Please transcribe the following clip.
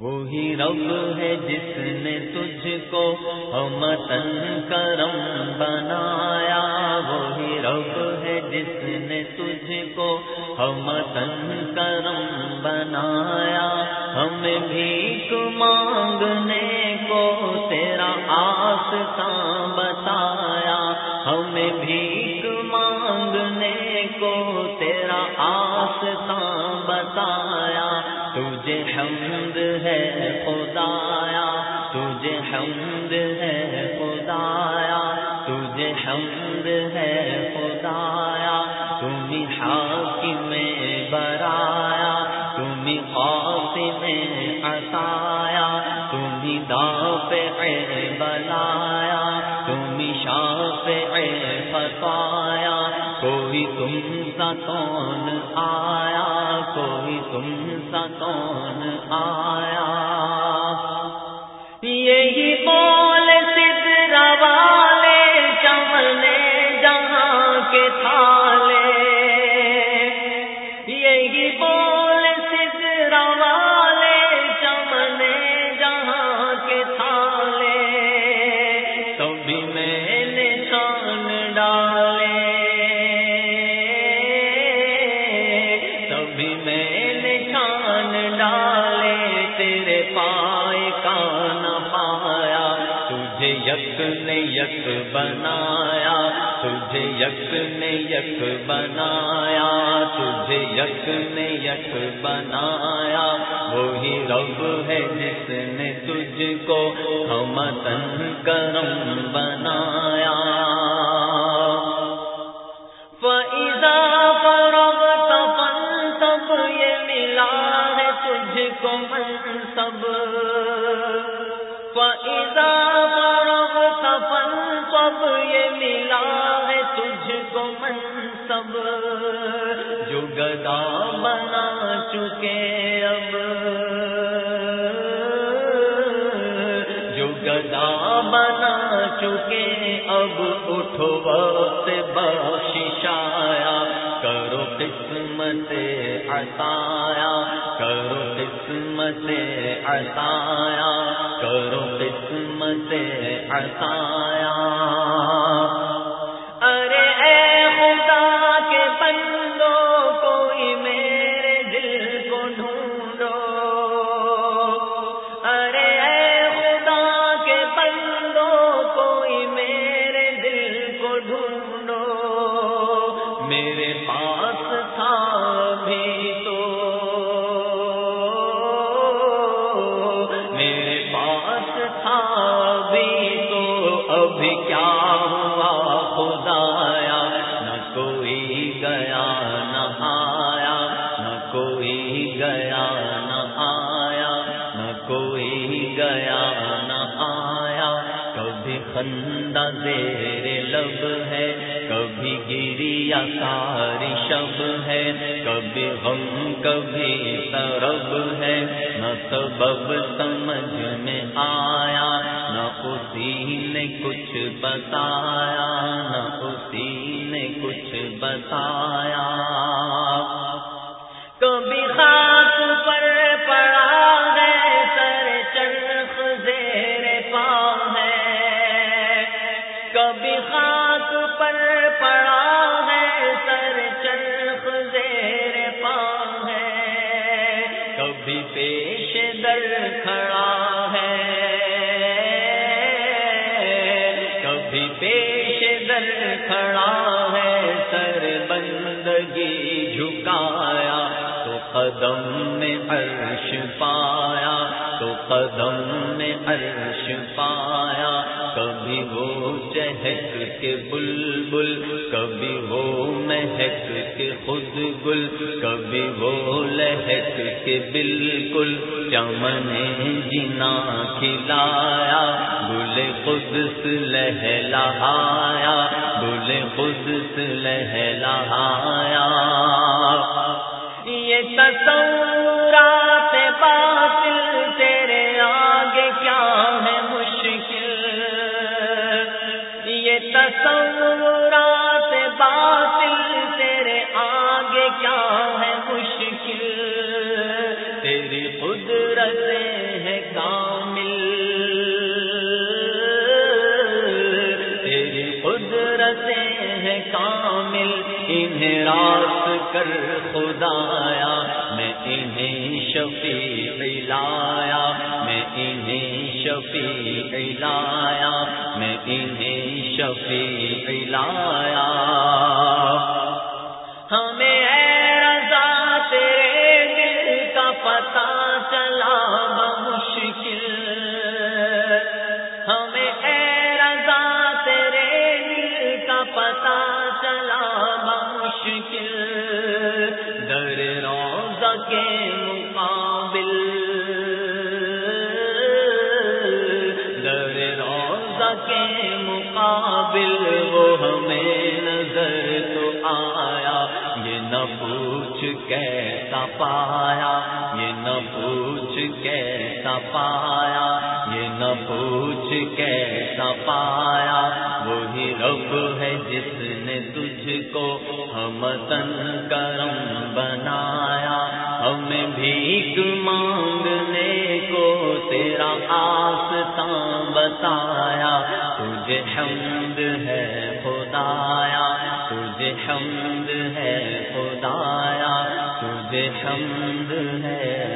وہی رب ہے جس نے تجھ کو ہمتن کرم بنایا۔ وہی رب ہے جس نے تجھ کو ہمتن کرم بنایا۔ ہم بھی مانگنے کو تیرا آستا بتایا۔ ہم بھی مانگنے کو تیرا آستا بتایا تجھے حمد ہے خدایا، تجھے حمد ہے خدایا، تجھے حمد ہے خدایا تم حاکم میں برایا تم خاص میں عطایا تم داپ بلایا تم شاپ فتایا کوئی تم سا کون آیا کوئی تم سا کون آیا؟ یک نے یک بنایا تجھے یک نے یک بنایا تجھے یک نے یک بنایا وہی رب ہے جس نے تجھ کو ہم تن کرم بنایا فَإِذَا فَرَغْتَ یہ ملا ہے تجھ کو منصب فَإِذَا منصب جو گدا بنا چکے اب۔ جو گدا بنا چکے اب اٹھو وقت بخشایا کرو قسمت عطایا۔ کرو قسمت عطایا۔ کرو قسمت عطایا۔ ابھی کیا ہوا خدایا؟ نہ کوئی گیا، نہ آیا۔ نہ کوئی گیا، نہ آیا۔ نہ کوئی گیا، نہ آیا۔ کبھی خندہ زیر لب ہے، کبھی گریا ساری شب ہے۔ کبھی غم، کبھی سرب ہے۔ نہ سبب سمجھ میں آیا۔ اسی نے کچھ بتایا نہ اسی نے کچھ بتایا کبھی خاک پر پڑا ہے سر چرخ زیر پا ہے کبھی خاک کھڑا ہے، سر بندگی جھکایا، تو قدم میں عرش پایا، تو قدم میں عرش پایا، کبھی وہ چہک کے بلبل، کبھی وہ مہک کے خود گل، کبھی وہ لہک کے بالکل چمن جنا کھلایا گل قدس لہلایا گل قدس لہلایا۔ یہ تصورات باطل، تیرے آگے کیا ہے مشکل؟ یہ تصورات باطل، تیرے آگے کیا رہے ہیں کامل۔ تیری قدرتیں ہیں کامل۔ انہیں رات کر خدایا، میں انہیں شفیع لایا۔ میں انہیں شفیع لایا۔ میں انہیں شفیع لایا۔ ہمیں در روزہ کے مقابل۔ در روزہ کے مقابل وہ ہمیں نظر تو آیا۔ یہ نہ پوچھ کیسا پایا۔ یہ نہ پوچھ کیسا پایا۔ یہ نہ پوچھ کیسا پایا۔ وہی رب ہے جس کو ہم تن کرم بنایا۔ ہمیں بھیک مانگنے کو تیرا آستا بتایا۔ تجھے حمد ہے خدایا، تجھے حمد ہے خدایا، تجھے حمد ہے